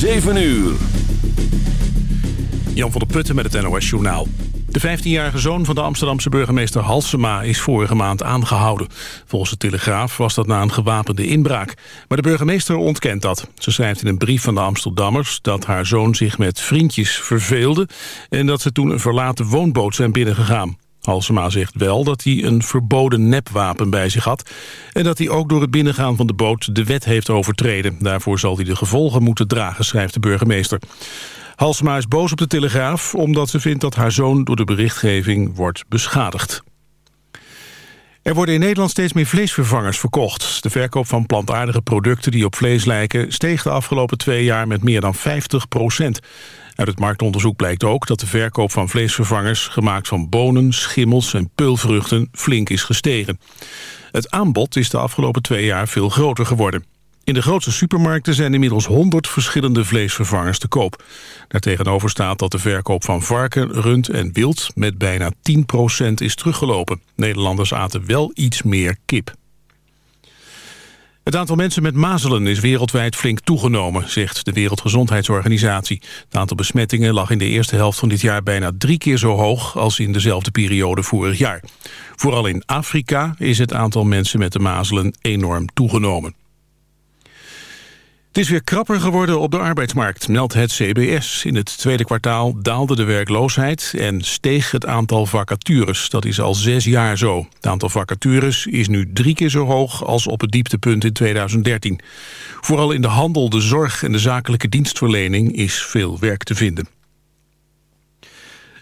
7 uur. Jan van der Putten met het NOS Journaal. De 15-jarige zoon van de Amsterdamse burgemeester Halsema is vorige maand aangehouden. Volgens de Telegraaf was dat na een gewapende inbraak. Maar de burgemeester ontkent dat. Ze schrijft in een brief van de Amsterdammers dat haar zoon zich met vriendjes verveelde... en dat ze toen een verlaten woonboot zijn binnengegaan. Halsema zegt wel dat hij een verboden nepwapen bij zich had... en dat hij ook door het binnengaan van de boot de wet heeft overtreden. Daarvoor zal hij de gevolgen moeten dragen, schrijft de burgemeester. Halsema is boos op de Telegraaf omdat ze vindt dat haar zoon door de berichtgeving wordt beschadigd. Er worden in Nederland steeds meer vleesvervangers verkocht. De verkoop van plantaardige producten die op vlees lijken... steeg de afgelopen twee jaar met meer dan 50 procent. Uit het marktonderzoek blijkt ook dat de verkoop van vleesvervangers... gemaakt van bonen, schimmels en peulvruchten flink is gestegen. Het aanbod is de afgelopen twee jaar veel groter geworden. In de grootste supermarkten zijn inmiddels 100 verschillende vleesvervangers te koop. Daartegenover staat dat de verkoop van varken, rund en wild met bijna 10% is teruggelopen. Nederlanders aten wel iets meer kip. Het aantal mensen met mazelen is wereldwijd flink toegenomen, zegt de Wereldgezondheidsorganisatie. Het aantal besmettingen lag in de eerste helft van dit jaar bijna drie keer zo hoog als in dezelfde periode vorig jaar. Vooral in Afrika is het aantal mensen met de mazelen enorm toegenomen. Het is weer krapper geworden op de arbeidsmarkt, meldt het CBS. In het tweede kwartaal daalde de werkloosheid en steeg het aantal vacatures. Dat is al zes jaar zo. Het aantal vacatures is nu drie keer zo hoog als op het dieptepunt in 2013. Vooral in de handel, de zorg en de zakelijke dienstverlening is veel werk te vinden.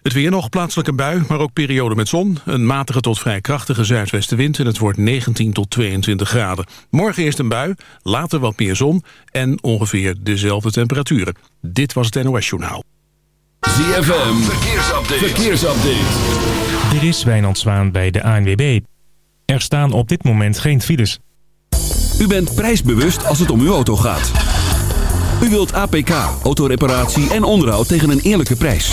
Het weer nog, plaatselijk een bui, maar ook periode met zon. Een matige tot vrij krachtige zuidwestenwind en het wordt 19 tot 22 graden. Morgen eerst een bui, later wat meer zon en ongeveer dezelfde temperaturen. Dit was het NOS Journaal. ZFM, verkeersupdate. verkeersupdate. Dit is Wijnand Zwaan bij de ANWB. Er staan op dit moment geen files. U bent prijsbewust als het om uw auto gaat. U wilt APK, autoreparatie en onderhoud tegen een eerlijke prijs.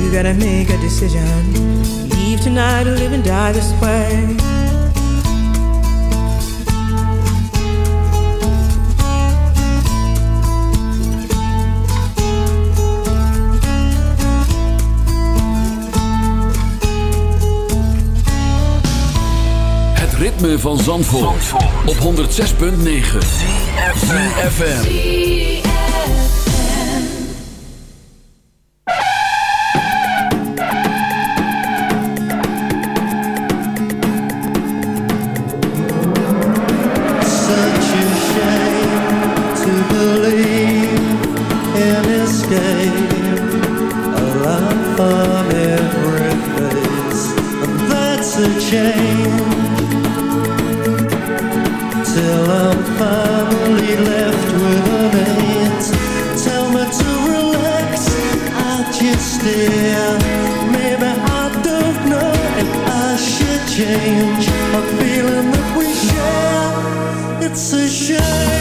You gotta make a decision. Leave tonight or live and die this way. Het ritme van Zandvoort, op 106.9 ZFM. Believe in escape. A laugh on every face, and that's a change. Till I'm finally left with an eight. Tell me to relax, I just stare. Maybe I don't know if I should change. A feeling that we share. It's a shame.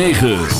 9.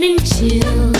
getting chills.